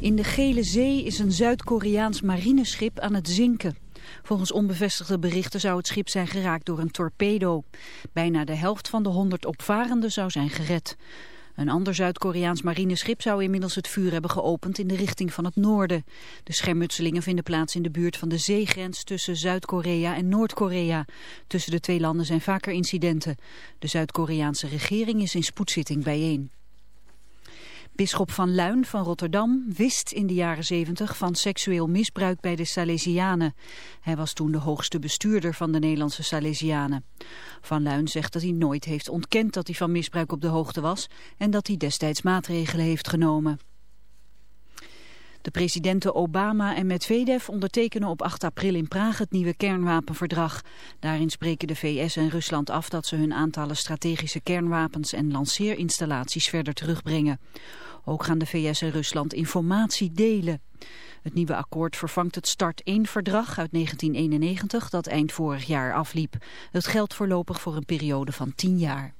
In de Gele Zee is een Zuid-Koreaans marineschip aan het zinken. Volgens onbevestigde berichten zou het schip zijn geraakt door een torpedo. Bijna de helft van de 100 opvarenden zou zijn gered. Een ander Zuid-Koreaans marineschip zou inmiddels het vuur hebben geopend in de richting van het noorden. De schermutselingen vinden plaats in de buurt van de zeegrens tussen Zuid-Korea en Noord-Korea. Tussen de twee landen zijn vaker incidenten. De Zuid-Koreaanse regering is in spoedzitting bijeen. Bisschop van Luin van Rotterdam wist in de jaren 70 van seksueel misbruik bij de Salesianen. Hij was toen de hoogste bestuurder van de Nederlandse Salesianen. Van Luin zegt dat hij nooit heeft ontkend dat hij van misbruik op de hoogte was en dat hij destijds maatregelen heeft genomen. De presidenten Obama en Medvedev ondertekenen op 8 april in Praag het nieuwe kernwapenverdrag. Daarin spreken de VS en Rusland af dat ze hun aantallen strategische kernwapens en lanceerinstallaties verder terugbrengen. Ook gaan de VS en Rusland informatie delen. Het nieuwe akkoord vervangt het Start 1-verdrag uit 1991 dat eind vorig jaar afliep. Het geldt voorlopig voor een periode van 10 jaar.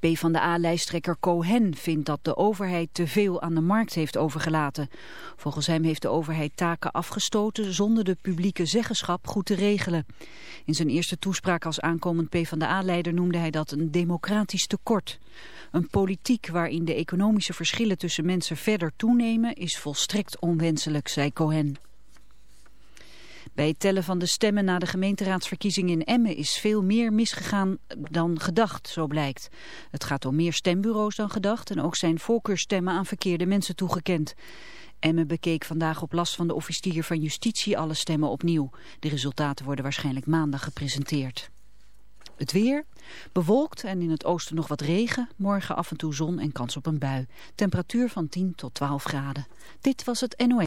PvdA-lijsttrekker Cohen vindt dat de overheid te veel aan de markt heeft overgelaten. Volgens hem heeft de overheid taken afgestoten zonder de publieke zeggenschap goed te regelen. In zijn eerste toespraak als aankomend PvdA-leider noemde hij dat een democratisch tekort. Een politiek waarin de economische verschillen tussen mensen verder toenemen is volstrekt onwenselijk, zei Cohen. Bij het tellen van de stemmen na de gemeenteraadsverkiezingen in Emmen is veel meer misgegaan dan gedacht, zo blijkt. Het gaat om meer stembureaus dan gedacht en ook zijn voorkeurstemmen aan verkeerde mensen toegekend. Emmen bekeek vandaag op last van de officier van justitie alle stemmen opnieuw. De resultaten worden waarschijnlijk maandag gepresenteerd. Het weer, bewolkt en in het oosten nog wat regen. Morgen af en toe zon en kans op een bui. Temperatuur van 10 tot 12 graden. Dit was het NOS.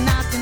Nothing.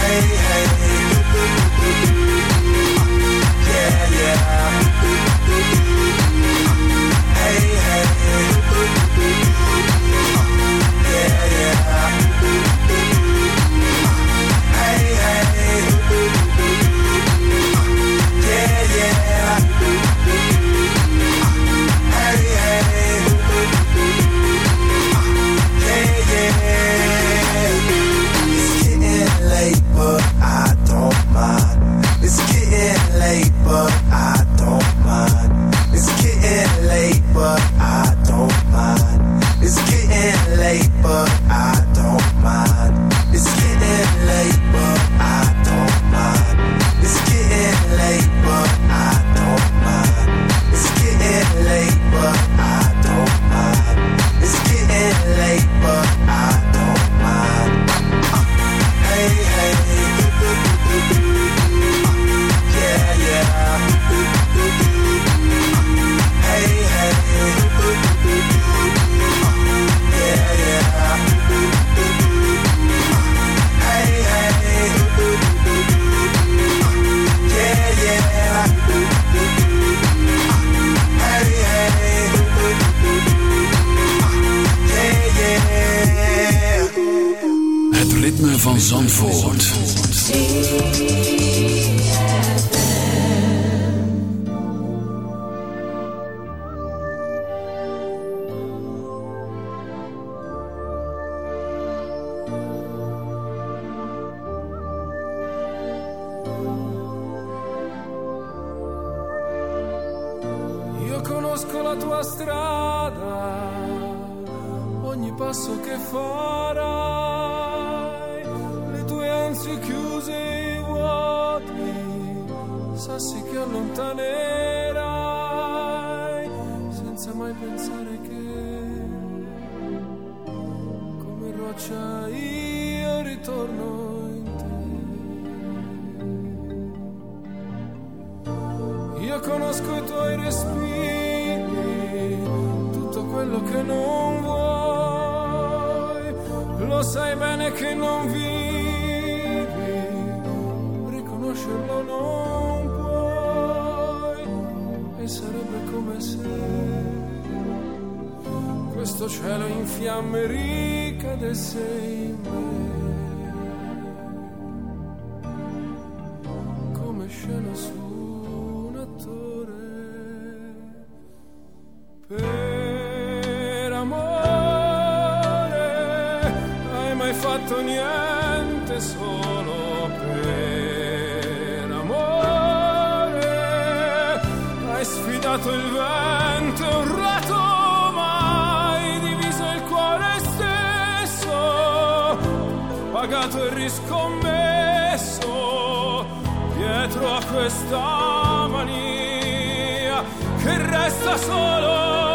hey, hey. Uh, yeah, yeah. vento, un mai diviso il cuore stesso, pagato e riscommesso dietro a questa mania che resta solo.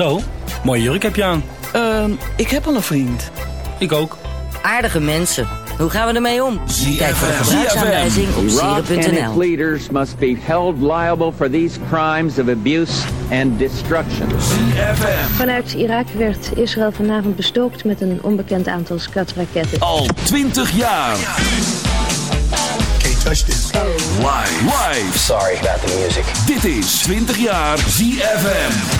Zo, mooie jurk heb je aan. Ehm, ik heb al een vriend. Ik ook. Aardige mensen. Hoe gaan we ermee om? Kijk voor de gebruiksaanwijzing op sieren.nl. leaders must be held liable for these crimes of abuse and destruction. Vanuit Irak werd Israël vanavond bestookt met een onbekend aantal skatraketten. Al 20 jaar. Kate touch this. Live. Live. Sorry about the music. Dit is 20 jaar ZFM.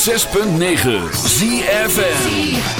106.9 ZFN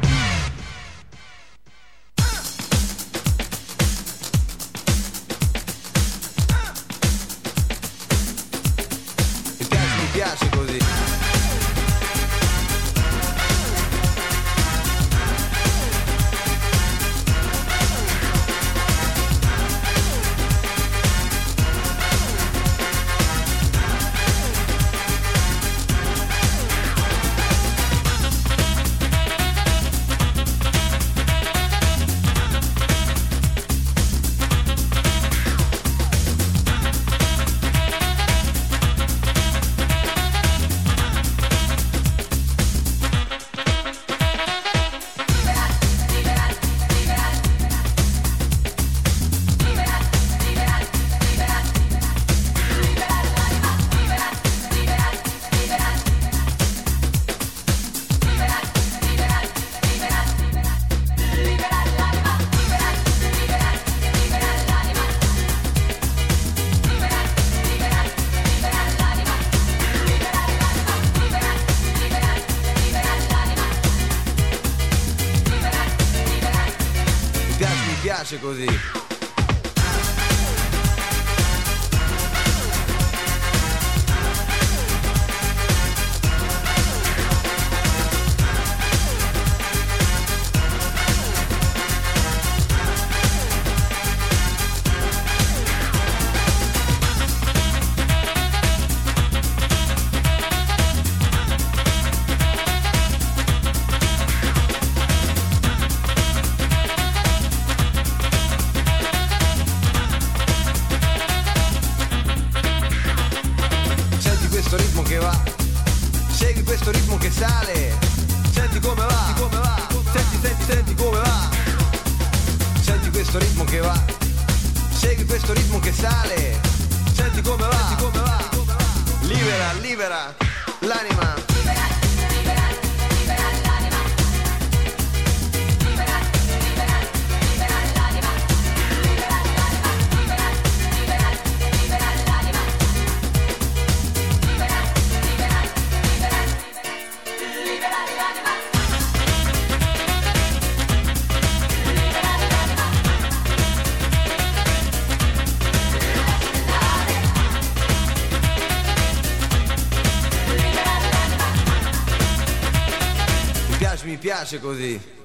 piace così.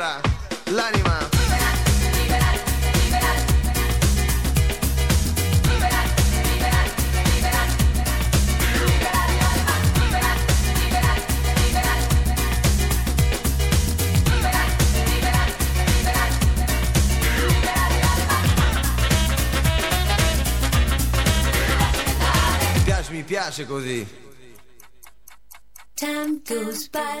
Libera, l'anima. Mi piace così. Time goes by